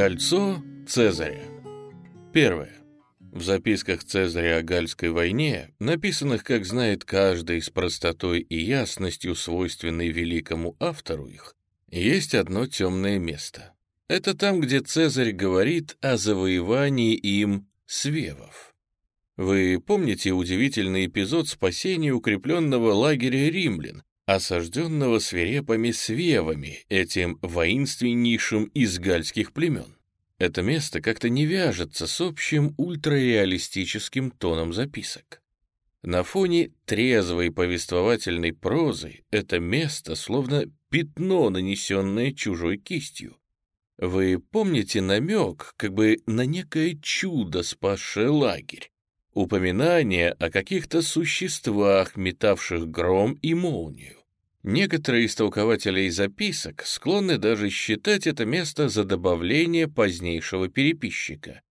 Кольцо Цезаря. Первое. В записках Цезаря о Гальской войне, написанных, как знает каждый, с простотой и ясностью, свойственной великому автору их, есть одно темное место. Это там, где Цезарь говорит о завоевании им свевов. Вы помните удивительный эпизод спасения укрепленного лагеря римлян, осажденного свирепыми свевами, этим воинственнейшим из гальских племен? Это место как-то не вяжется с общим ультрареалистическим тоном записок. На фоне трезвой повествовательной прозы это место словно пятно, нанесенное чужой кистью. Вы помните намек как бы на некое чудо, спасшее лагерь? Упоминание о каких-то существах, метавших гром и молнию. Некоторые из толкователей записок склонны даже считать это место за добавление позднейшего переписчика.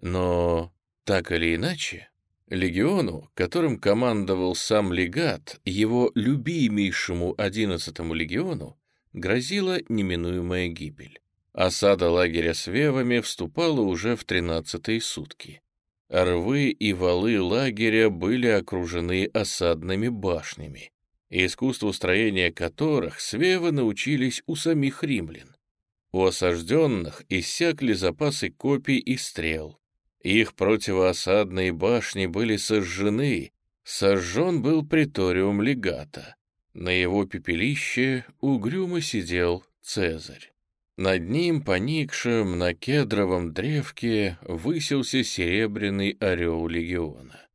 Но так или иначе, легиону, которым командовал сам легат, его любимейшему 11-му легиону, грозила неминуемая гибель. Осада лагеря с вевами вступала уже в 13-е сутки. Рвы и валы лагеря были окружены осадными башнями искусству строения которых свевы научились у самих римлян. У осажденных иссякли запасы копий и стрел. Их противоосадные башни были сожжены, сожжен был приториум легата. На его пепелище угрюмо сидел Цезарь. Над ним, поникшим на кедровом древке, высился серебряный орел легиона.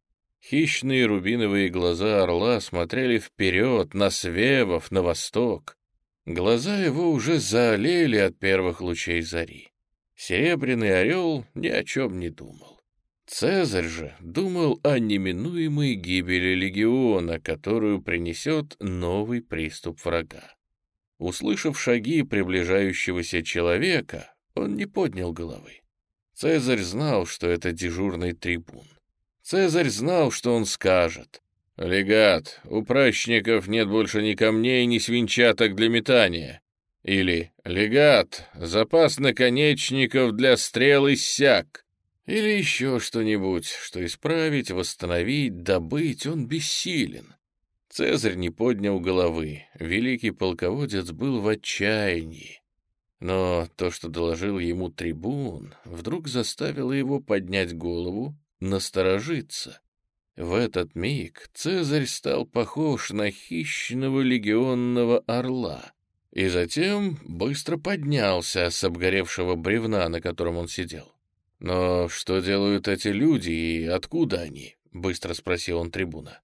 Хищные рубиновые глаза орла смотрели вперед, на свевов, на восток. Глаза его уже заолели от первых лучей зари. Серебряный орел ни о чем не думал. Цезарь же думал о неминуемой гибели легиона, которую принесет новый приступ врага. Услышав шаги приближающегося человека, он не поднял головы. Цезарь знал, что это дежурный трибун. Цезарь знал, что он скажет. «Легат, у прачников нет больше ни камней, ни свинчаток для метания». Или «Легат, запас наконечников для стрел иссяк». Или еще что-нибудь, что исправить, восстановить, добыть он бессилен. Цезарь не поднял головы. Великий полководец был в отчаянии. Но то, что доложил ему трибун, вдруг заставило его поднять голову насторожиться. В этот миг Цезарь стал похож на хищного легионного орла и затем быстро поднялся с обгоревшего бревна, на котором он сидел. «Но что делают эти люди и откуда они?» — быстро спросил он трибуна.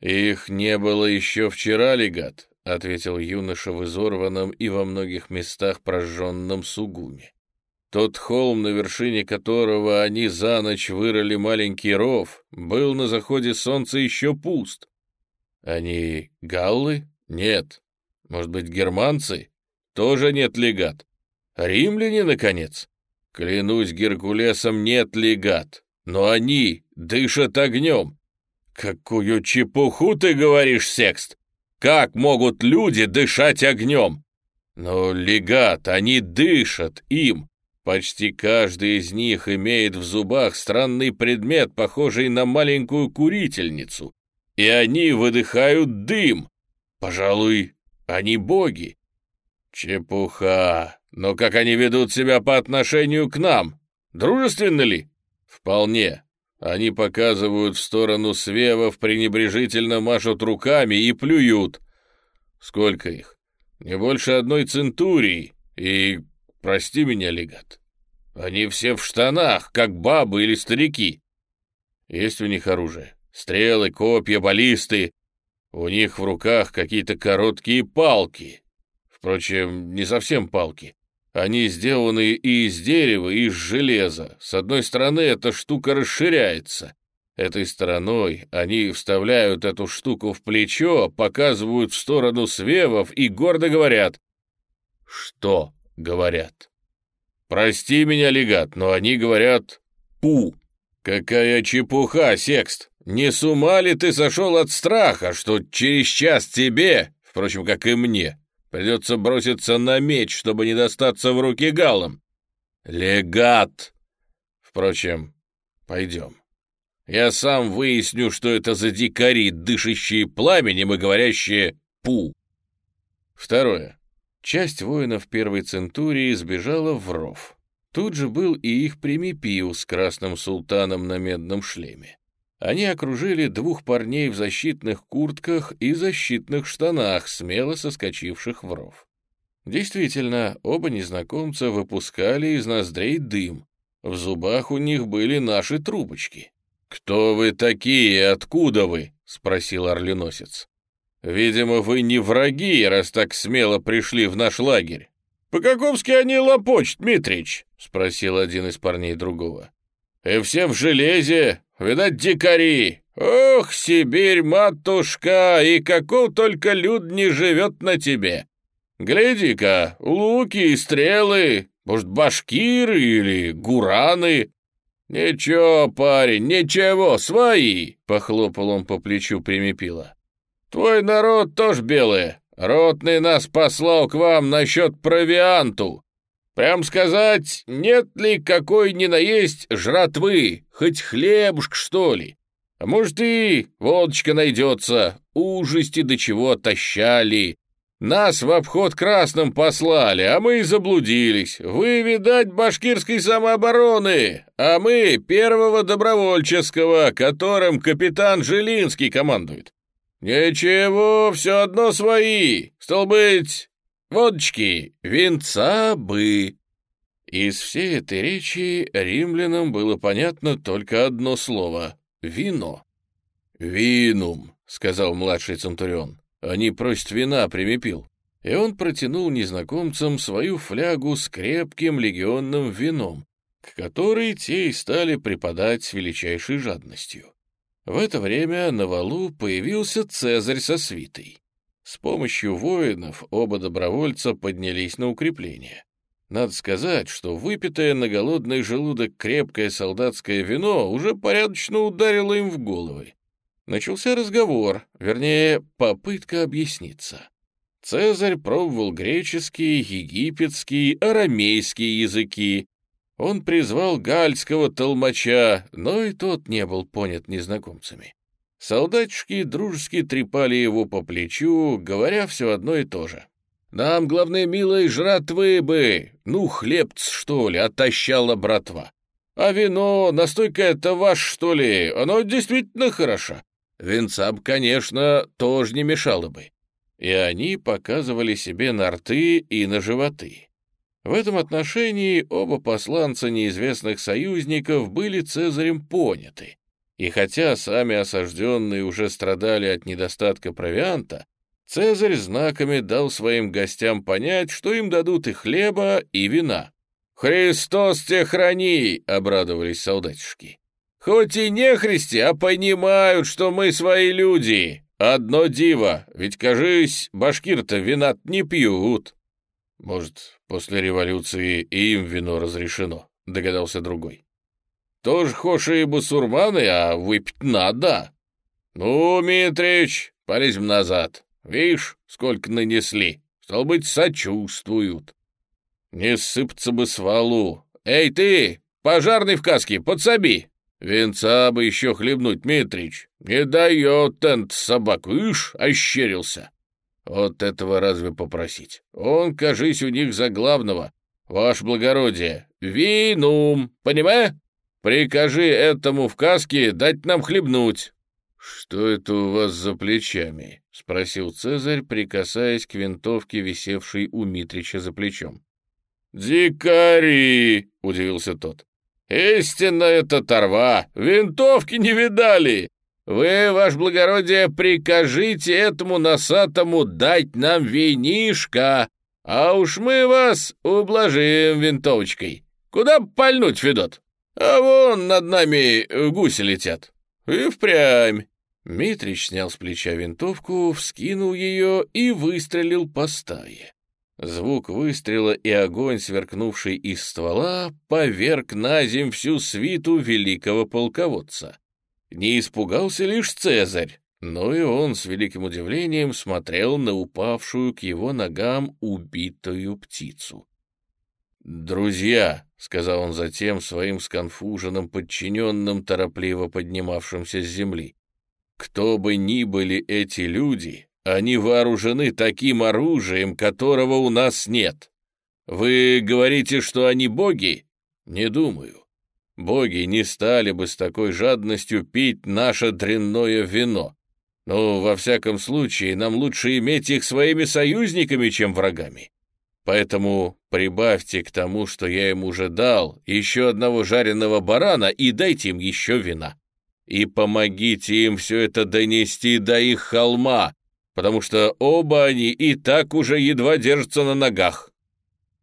«Их не было еще вчера, легат», — ответил юноша в изорванном и во многих местах прожженном сугуме. Тот холм, на вершине которого они за ночь вырыли маленький ров, был на заходе солнца еще пуст. Они галлы? Нет. Может быть, германцы? Тоже нет легат. Римляне, наконец? Клянусь Геркулесом, нет легат. Но они дышат огнем. Какую чепуху ты говоришь, Секст? Как могут люди дышать огнем? Но легат, они дышат им. Почти каждый из них имеет в зубах странный предмет, похожий на маленькую курительницу, и они выдыхают дым. Пожалуй, они боги. Чепуха. Но как они ведут себя по отношению к нам? Дружественно ли? Вполне. Они показывают в сторону свевов, пренебрежительно машут руками и плюют. Сколько их? Не больше одной центурии. И Прости меня, легат. Они все в штанах, как бабы или старики. Есть у них оружие. Стрелы, копья, баллисты. У них в руках какие-то короткие палки. Впрочем, не совсем палки. Они сделаны и из дерева, и из железа. С одной стороны, эта штука расширяется. Этой стороной они вставляют эту штуку в плечо, показывают в сторону свевов и гордо говорят. Что? Говорят. Прости меня, легат, но они говорят «пу». Какая чепуха, секст! Не с ума ли ты сошел от страха, что через час тебе, впрочем, как и мне, придется броситься на меч, чтобы не достаться в руки галам? Легат! Впрочем, пойдем. Я сам выясню, что это за дикари, дышащие пламенем и говорящие «пу». Второе. Часть воинов первой центурии сбежала в ров. Тут же был и их примипиу с красным султаном на медном шлеме. Они окружили двух парней в защитных куртках и защитных штанах, смело соскочивших в ров. Действительно, оба незнакомца выпускали из ноздрей дым. В зубах у них были наши трубочки. «Кто вы такие? Откуда вы?» — спросил орленосец. «Видимо, вы не враги, раз так смело пришли в наш лагерь». «По-каковски они лопочут, Дмитрич?» — спросил один из парней другого. «И все в железе, видать, дикари. Ох, Сибирь, матушка, и каков только люд не живет на тебе. Гляди-ка, луки и стрелы, может, башкиры или гураны. Ничего, парень, ничего, свои, похлопал он по плечу примепила. Твой народ тоже белый. Ротный нас послал к вам насчет провианту. Прям сказать, нет ли какой ни наесть жратвы, хоть хлебушек, что ли? А может и водочка найдется, ужасти до чего тащали. Нас в обход красным послали, а мы заблудились. Вы, видать, башкирской самообороны, а мы первого добровольческого, которым капитан Жилинский командует. Ничего, все одно свои. Стал быть, водочки, венца бы. Из всей этой речи римлянам было понятно только одно слово — вино. «Винум», — сказал младший центурион. Они просят вина, примепил. И он протянул незнакомцам свою флягу с крепким легионным вином, к которой те и стали преподать с величайшей жадностью. В это время на валу появился Цезарь со свитой. С помощью воинов оба добровольца поднялись на укрепление. Надо сказать, что выпитое на голодный желудок крепкое солдатское вино уже порядочно ударило им в головы. Начался разговор, вернее, попытка объясниться. Цезарь пробовал греческий, египетский, арамейский языки. Он призвал гальского толмача, но и тот не был понят незнакомцами. Солдатчики дружески трепали его по плечу, говоря все одно и то же. «Нам, главное, милые, жратвы бы! Ну, хлебц, что ли, отощала братва! А вино, настойка это ваш, что ли? Оно действительно хорошо. Венца б, конечно, тоже не мешало бы. И они показывали себе на рты и на животы. В этом отношении оба посланца неизвестных союзников были Цезарем поняты. И хотя сами осажденные уже страдали от недостатка провианта, Цезарь знаками дал своим гостям понять, что им дадут и хлеба, и вина. «Христос те храни!» — обрадовались солдатишки. Хоть и не христи, а понимают, что мы свои люди. Одно диво, ведь, кажись, башкир-то вина не пьют. Может, после революции и им вино разрешено, догадался другой. Тоже хоши и бусурманы, а выпить надо. Ну, Митрич, полезем назад. Видишь, сколько нанесли. Стал быть, сочувствуют. Не сыпаться бы с валу. Эй, ты, пожарный в каске, подсоби. «Венца бы еще хлебнуть, Митрич. Не дает тент собаку, ишь, ощерился. Вот этого разве попросить? Он, кажись, у них за главного. Ваше благородие, винум, понимаешь? Прикажи этому в каске дать нам хлебнуть». «Что это у вас за плечами?» — спросил Цезарь, прикасаясь к винтовке, висевшей у Митрича за плечом. «Дикари!» — удивился тот. «Истинно это торва! Винтовки не видали! Вы, ваше благородие, прикажите этому носатому дать нам винишка, а уж мы вас ублажим винтовочкой. Куда пальнуть, Федот? А вон над нами гуси летят. И впрямь». Митрич снял с плеча винтовку, вскинул ее и выстрелил по стае. Звук выстрела и огонь, сверкнувший из ствола, поверг на земь всю свиту великого полководца. Не испугался лишь Цезарь, но и он с великим удивлением смотрел на упавшую к его ногам убитую птицу. «Друзья», — сказал он затем своим сконфуженным подчиненным, торопливо поднимавшимся с земли, «кто бы ни были эти люди, они вооружены таким оружием, которого у нас нет. Вы говорите, что они боги? Не думаю. Боги не стали бы с такой жадностью пить наше дрянное вино. Но, во всяком случае, нам лучше иметь их своими союзниками, чем врагами. Поэтому прибавьте к тому, что я им уже дал, еще одного жареного барана и дайте им еще вина. И помогите им все это донести до их холма, потому что оба они и так уже едва держатся на ногах.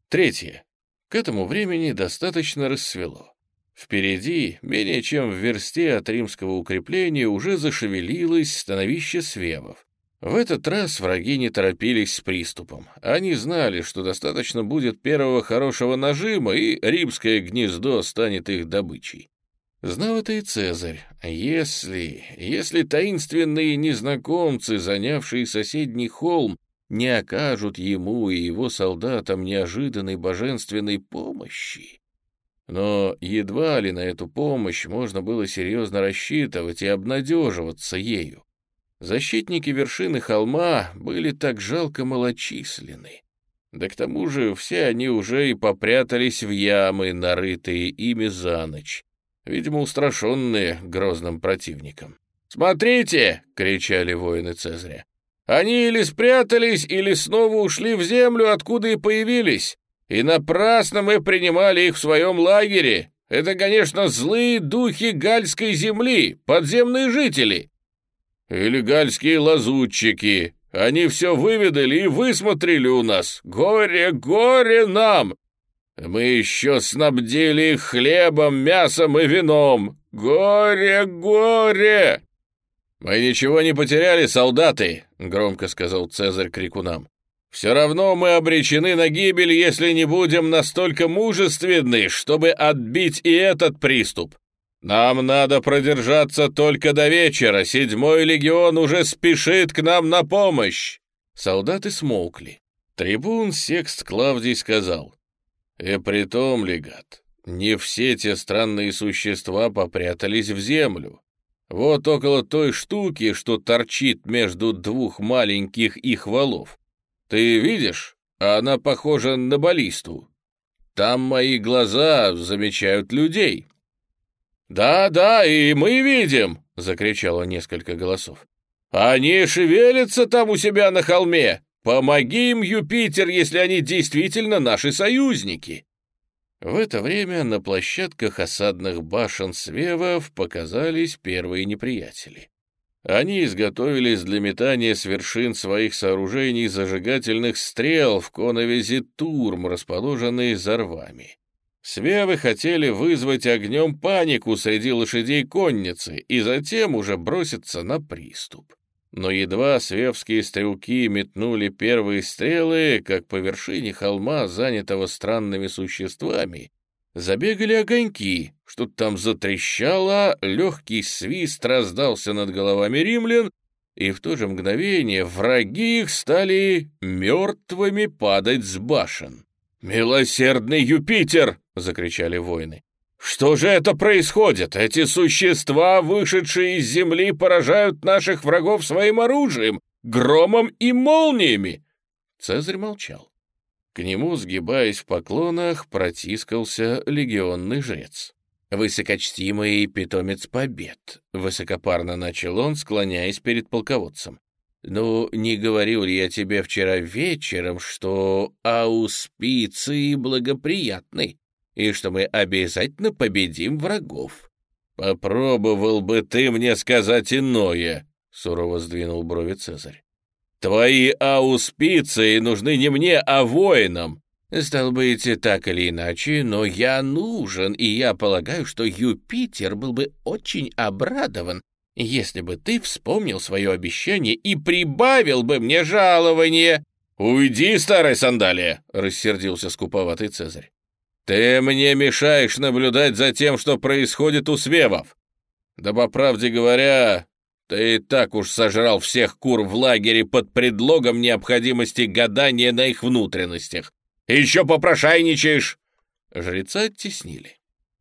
Третье. К этому времени достаточно рассвело. Впереди, менее чем в версте от римского укрепления, уже зашевелилось становище свевов. В этот раз враги не торопились с приступом. Они знали, что достаточно будет первого хорошего нажима, и римское гнездо станет их добычей. Знал это и Цезарь. Если, если таинственные незнакомцы, занявшие соседний холм, не окажут ему и его солдатам неожиданной божественной помощи. Но едва ли на эту помощь можно было серьезно рассчитывать и обнадеживаться ею. Защитники вершины холма были так жалко малочисленны. Да к тому же все они уже и попрятались в ямы, нарытые ими за ночь, видимо, устрашенные грозным противником. «Смотрите!» — кричали воины Цезаря. «Они или спрятались, или снова ушли в землю, откуда и появились. И напрасно мы принимали их в своем лагере. Это, конечно, злые духи гальской земли, подземные жители. Или гальские лазутчики. Они все выведали и высмотрели у нас. Горе, горе нам! Мы еще снабдили их хлебом, мясом и вином. Горе, горе! «Мы ничего не потеряли, солдаты», — громко сказал Цезарь крикунам. «Все равно мы обречены на гибель, если не будем настолько мужественны, чтобы отбить и этот приступ. «Нам надо продержаться только до вечера. Седьмой легион уже спешит к нам на помощь!» Солдаты смолкли. Трибун Секст Клавдий сказал, «И притом, легат, не все те странные существа попрятались в землю. Вот около той штуки, что торчит между двух маленьких их валов. Ты видишь? Она похожа на баллисту. Там мои глаза замечают людей, «Да, да, и мы видим!» — закричало несколько голосов. «Они шевелятся там у себя на холме! Помоги им, Юпитер, если они действительно наши союзники!» В это время на площадках осадных башен Свевов показались первые неприятели. Они изготовились для метания с вершин своих сооружений зажигательных стрел в коновизе Турм, расположенные за рвами. Свевы хотели вызвать огнем панику среди лошадей конницы и затем уже броситься на приступ. Но едва свевские стрелки метнули первые стрелы, как по вершине холма, занятого странными существами, забегали огоньки, что-то там затрещало, легкий свист раздался над головами римлян, и в то же мгновение враги их стали мертвыми падать с башен. «Милосердный Юпитер!» — закричали воины. «Что же это происходит? Эти существа, вышедшие из земли, поражают наших врагов своим оружием, громом и молниями!» Цезарь молчал. К нему, сгибаясь в поклонах, протискался легионный жрец. «Высокочтимый питомец побед», — высокопарно начал он, склоняясь перед полководцем. «Ну, не говорил ли я тебе вчера вечером, что ауспиции благоприятны, и что мы обязательно победим врагов?» «Попробовал бы ты мне сказать иное», — сурово сдвинул брови Цезарь. «Твои ауспиции нужны не мне, а воинам». «Стал быть, так или иначе, но я нужен, и я полагаю, что Юпитер был бы очень обрадован, если бы ты вспомнил свое обещание и прибавил бы мне жалование...» «Уйди, старая сандалия!» — рассердился скуповатый Цезарь. «Ты мне мешаешь наблюдать за тем, что происходит у свевов. Да по правде говоря, ты и так уж сожрал всех кур в лагере под предлогом необходимости гадания на их внутренностях. Еще попрошайничаешь. Жреца оттеснили.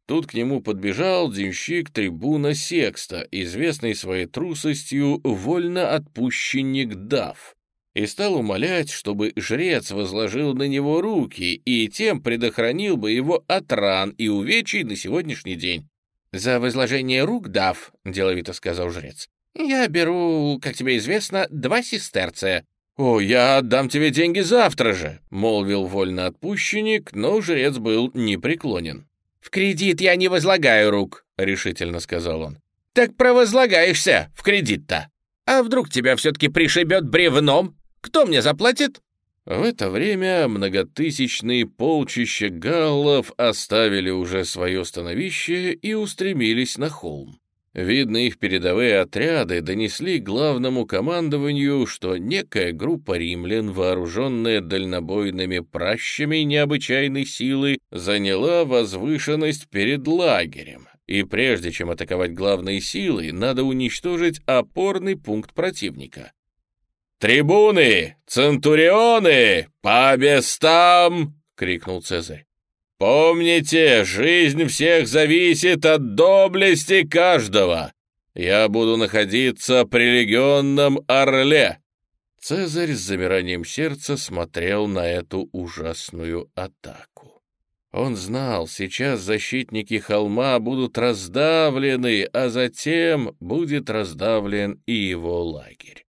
Тут к нему подбежал денщик трибуна Секста, известный своей трусостью вольно-отпущенник Дав, и стал умолять, чтобы жрец возложил на него руки и тем предохранил бы его от ран и увечий на сегодняшний день. «За возложение рук, Дав», — деловито сказал жрец, — «я беру, как тебе известно, два сестерция». «О, я отдам тебе деньги завтра же», — молвил вольноотпущенник, но жрец был непреклонен. «В кредит я не возлагаю рук», — решительно сказал он. «Так провозлагаешься в кредит-то. А вдруг тебя все-таки пришибет бревном? Кто мне заплатит?» В это время многотысячные полчища галлов оставили уже свое становище и устремились на холм. Видно, их передовые отряды донесли главному командованию, что некая группа римлян, вооруженная дальнобойными пращами необычайной силы, заняла возвышенность перед лагерем, и прежде чем атаковать главные силы, надо уничтожить опорный пункт противника. «Трибуны! Центурионы! По местам!» — крикнул Цезарь. Помните, жизнь всех зависит от доблести каждого. Я буду находиться при легионном Орле». Цезарь с замиранием сердца смотрел на эту ужасную атаку. Он знал, сейчас защитники холма будут раздавлены, а затем будет раздавлен и его лагерь.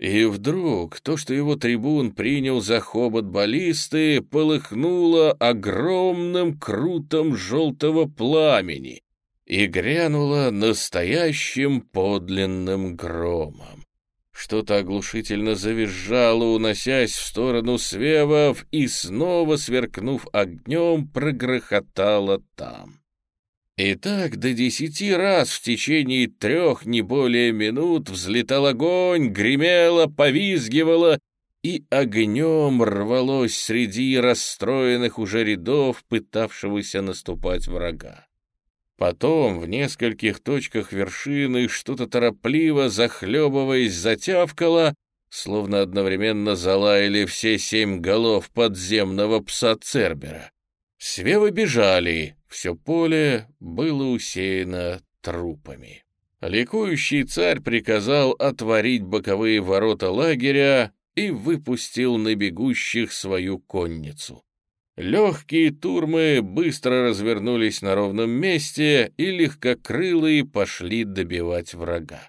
И вдруг то, что его трибун принял за хобот баллисты, полыхнуло огромным крутом желтого пламени и грянуло настоящим подлинным громом. Что-то оглушительно завизжало, уносясь в сторону свевов, и снова, сверкнув огнем, прогрохотало там. И так до десяти раз в течение трех не более минут взлетал огонь, гремело, повизгивало и огнем рвалось среди расстроенных уже рядов пытавшегося наступать врага. Потом в нескольких точках вершины что-то торопливо, захлебываясь, затявкало, словно одновременно залаяли все семь голов подземного пса Цербера. Свевы бежали, все поле было усеяно трупами. Ликующий царь приказал отворить боковые ворота лагеря и выпустил на бегущих свою конницу. Легкие турмы быстро развернулись на ровном месте и легкокрылые пошли добивать врага.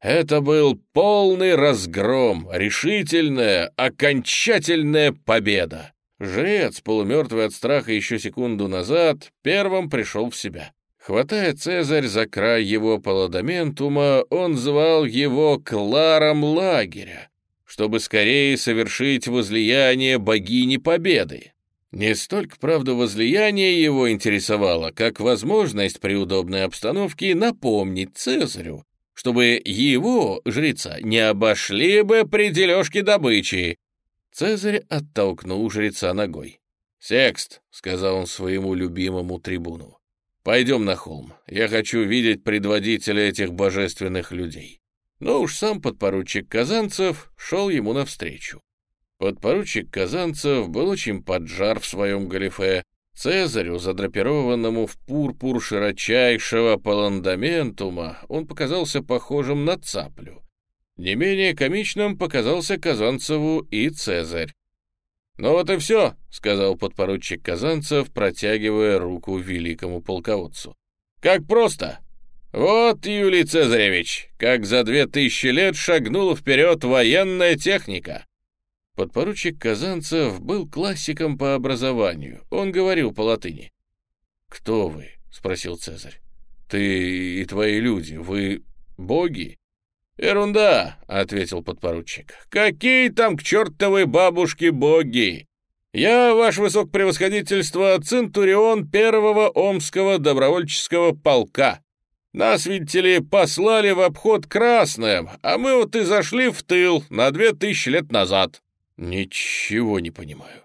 Это был полный разгром, решительная, окончательная победа. Жрец, полумертвый от страха еще секунду назад, первым пришел в себя. Хватая Цезарь за край его паладаментума, он звал его Кларом лагеря, чтобы скорее совершить возлияние богини Победы. Не столько, правда, возлияние его интересовало, как возможность при удобной обстановке напомнить Цезарю, чтобы его, жреца, не обошли бы при дележке добычи, Цезарь оттолкнул жреца ногой. «Секст», — сказал он своему любимому трибуну, — «пойдем на холм. Я хочу видеть предводителя этих божественных людей». Но уж сам подпоручик Казанцев шел ему навстречу. Подпоручик Казанцев был очень поджар в своем галифе. Цезарю, задрапированному в пурпур широчайшего паландаментума, он показался похожим на цаплю. Не менее комичным показался Казанцеву и Цезарь. «Ну вот и все», — сказал подпоручик Казанцев, протягивая руку великому полководцу. «Как просто! Вот, Юлий Цезаревич, как за две тысячи лет шагнула вперед военная техника!» Подпоручик Казанцев был классиком по образованию. Он говорил по латыни. «Кто вы?» — спросил Цезарь. «Ты и твои люди, вы боги?» «Ерунда», — ответил подпоручик. «Какие там к чертовой бабушке боги? Я, ваше высокопревосходительство, центурион первого омского добровольческого полка. Нас, видите ли, послали в обход красным, а мы вот и зашли в тыл на две тысячи лет назад». «Ничего не понимаю».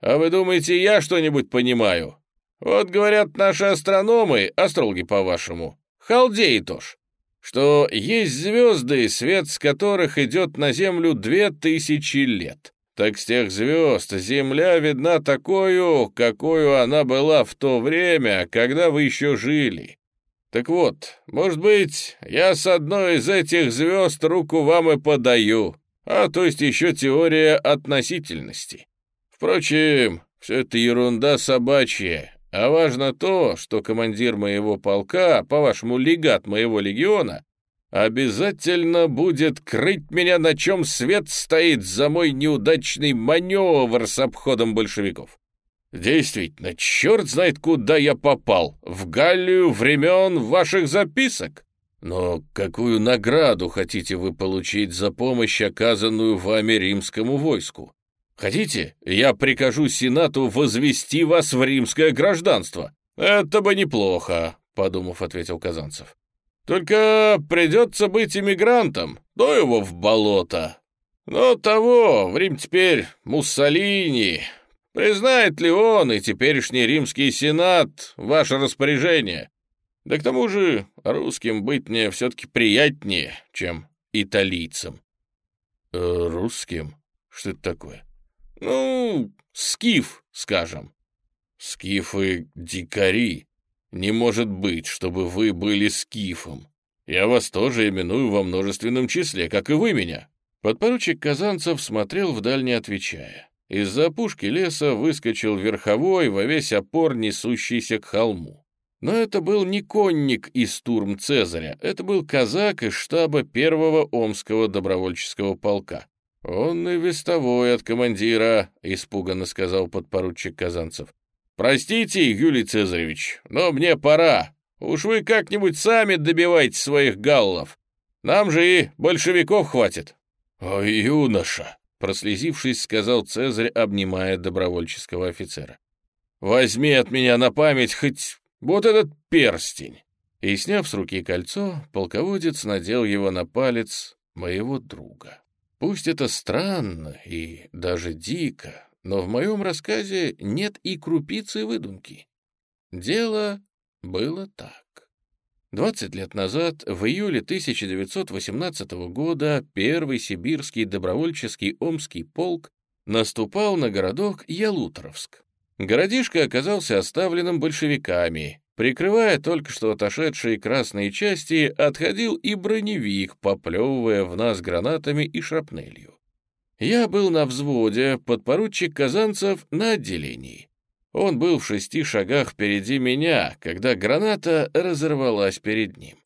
«А вы думаете, я что-нибудь понимаю? Вот говорят наши астрономы, астрологи по-вашему, халдеи тоже что есть звезды, свет с которых идет на Землю две тысячи лет. так с тех звезд земля видна такую, какую она была в то время, когда вы еще жили. Так вот, может быть, я с одной из этих звезд руку вам и подаю, а то есть еще теория относительности. Впрочем, все это ерунда собачья, а важно то, что командир моего полка, по-вашему, легат моего легиона, обязательно будет крыть меня, на чем свет стоит за мой неудачный маневр с обходом большевиков. Действительно, черт знает, куда я попал. В Галлию времен ваших записок. Но какую награду хотите вы получить за помощь, оказанную вами римскому войску? Хотите, я прикажу Сенату возвести вас в римское гражданство? Это бы неплохо, подумав, ответил Казанцев. Только придется быть иммигрантом, до его в болото. Но того, в Рим теперь Муссолини, Признает ли он и теперешний римский сенат ваше распоряжение? Да к тому же русским быть мне все-таки приятнее, чем италийцам. Э, русским? Что это такое? Ну, скиф, скажем. Скифы — дикари. Не может быть, чтобы вы были скифом. Я вас тоже именую во множественном числе, как и вы меня. Подпоручик Казанцев смотрел вдаль, не отвечая. Из-за опушки леса выскочил верховой во весь опор, несущийся к холму. Но это был не конник из турм Цезаря, это был казак из штаба первого Омского добровольческого полка. «Он и вестовой от командира», — испуганно сказал подпоручик Казанцев. «Простите, Юлий Цезаревич, но мне пора. Уж вы как-нибудь сами добивайте своих галлов. Нам же и большевиков хватит». «Ой, юноша!» Прослезившись, сказал Цезарь, обнимая добровольческого офицера. «Возьми от меня на память хоть вот этот перстень!» И, сняв с руки кольцо, полководец надел его на палец моего друга. Пусть это странно и даже дико, но в моем рассказе нет и крупицы выдумки. Дело было так. 20 лет назад, в июле 1918 года, первый сибирский добровольческий Омский полк наступал на городок Ялуторовск. Городишко оказался оставленным большевиками. Прикрывая только что отошедшие красные части, отходил и броневик, поплевывая в нас гранатами и шрапнелью. Я был на взводе, подпоручик Казанцев на отделении. Он был в шести шагах впереди меня, когда граната разорвалась перед ним.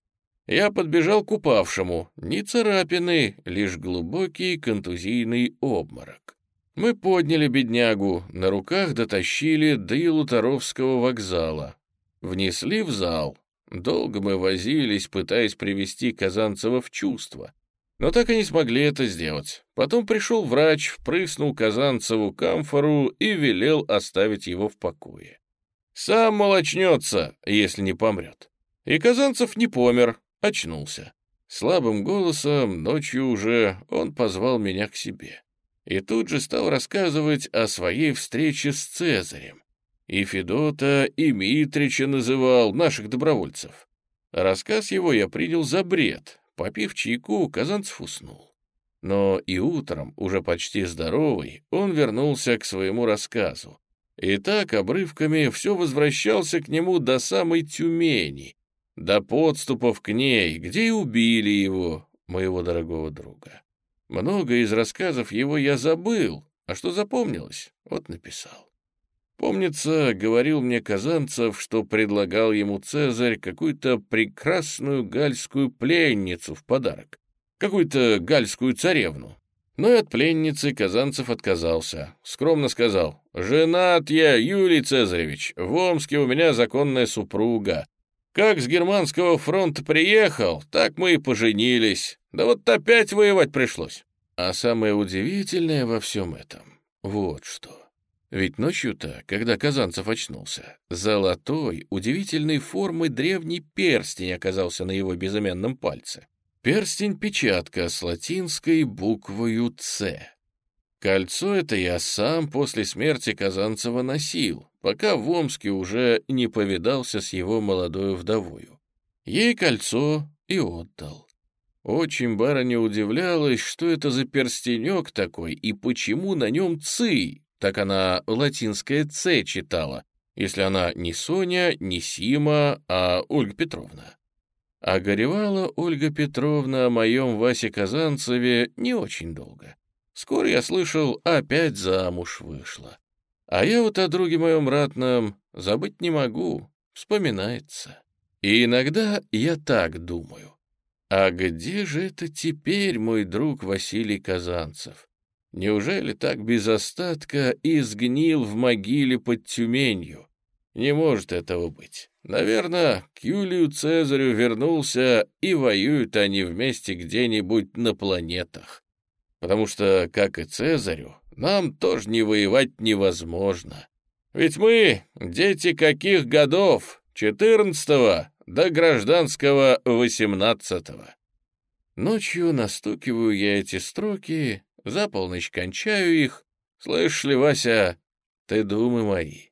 Я подбежал к упавшему. Ни царапины, лишь глубокий контузийный обморок. Мы подняли беднягу, на руках дотащили до Елуторовского вокзала. Внесли в зал. Долго мы возились, пытаясь привести Казанцева в чувство. Но так и не смогли это сделать. Потом пришел врач, впрыснул Казанцеву камфору и велел оставить его в покое. Сам молочнется, если не помрет. И Казанцев не помер, очнулся. Слабым голосом, ночью уже, он позвал меня к себе. И тут же стал рассказывать о своей встрече с Цезарем. И Федота, и Митрича называл, наших добровольцев. Рассказ его я принял за бред, Попив чайку, Казанцев уснул. Но и утром, уже почти здоровый, он вернулся к своему рассказу. И так обрывками все возвращался к нему до самой Тюмени, до подступов к ней, где и убили его, моего дорогого друга. Много из рассказов его я забыл, а что запомнилось, вот написал. Помнится, говорил мне Казанцев, что предлагал ему Цезарь какую-то прекрасную гальскую пленницу в подарок, какую-то гальскую царевну. Но и от пленницы Казанцев отказался. Скромно сказал, «Женат я, Юрий Цезаревич, в Омске у меня законная супруга. Как с германского фронта приехал, так мы и поженились. Да вот опять воевать пришлось». А самое удивительное во всем этом — вот что. Ведь ночью-то, когда Казанцев очнулся, золотой, удивительной формы древний перстень оказался на его безымянном пальце. Перстень-печатка с латинской буквою «Ц». Кольцо это я сам после смерти Казанцева носил, пока в Омске уже не повидался с его молодою вдовою. Ей кольцо и отдал. Очень барыня удивлялась, что это за перстенек такой и почему на нем «ци», так она латинское «ц» читала, если она не Соня, не Сима, а Ольга Петровна. А горевала Ольга Петровна о моем Васе Казанцеве не очень долго. Скоро я слышал, опять замуж вышла. А я вот о друге моем ратном забыть не могу, вспоминается. И иногда я так думаю. А где же это теперь мой друг Василий Казанцев? Неужели так без остатка изгнил в могиле под Тюменью? Не может этого быть. Наверное, к Юлию Цезарю вернулся, и воюют они вместе где-нибудь на планетах. Потому что, как и Цезарю, нам тоже не воевать невозможно. Ведь мы дети каких годов? Четырнадцатого до гражданского восемнадцатого. Ночью настукиваю я эти строки, за полночь кончаю их. Слышишь ли, Вася, ты думы мои,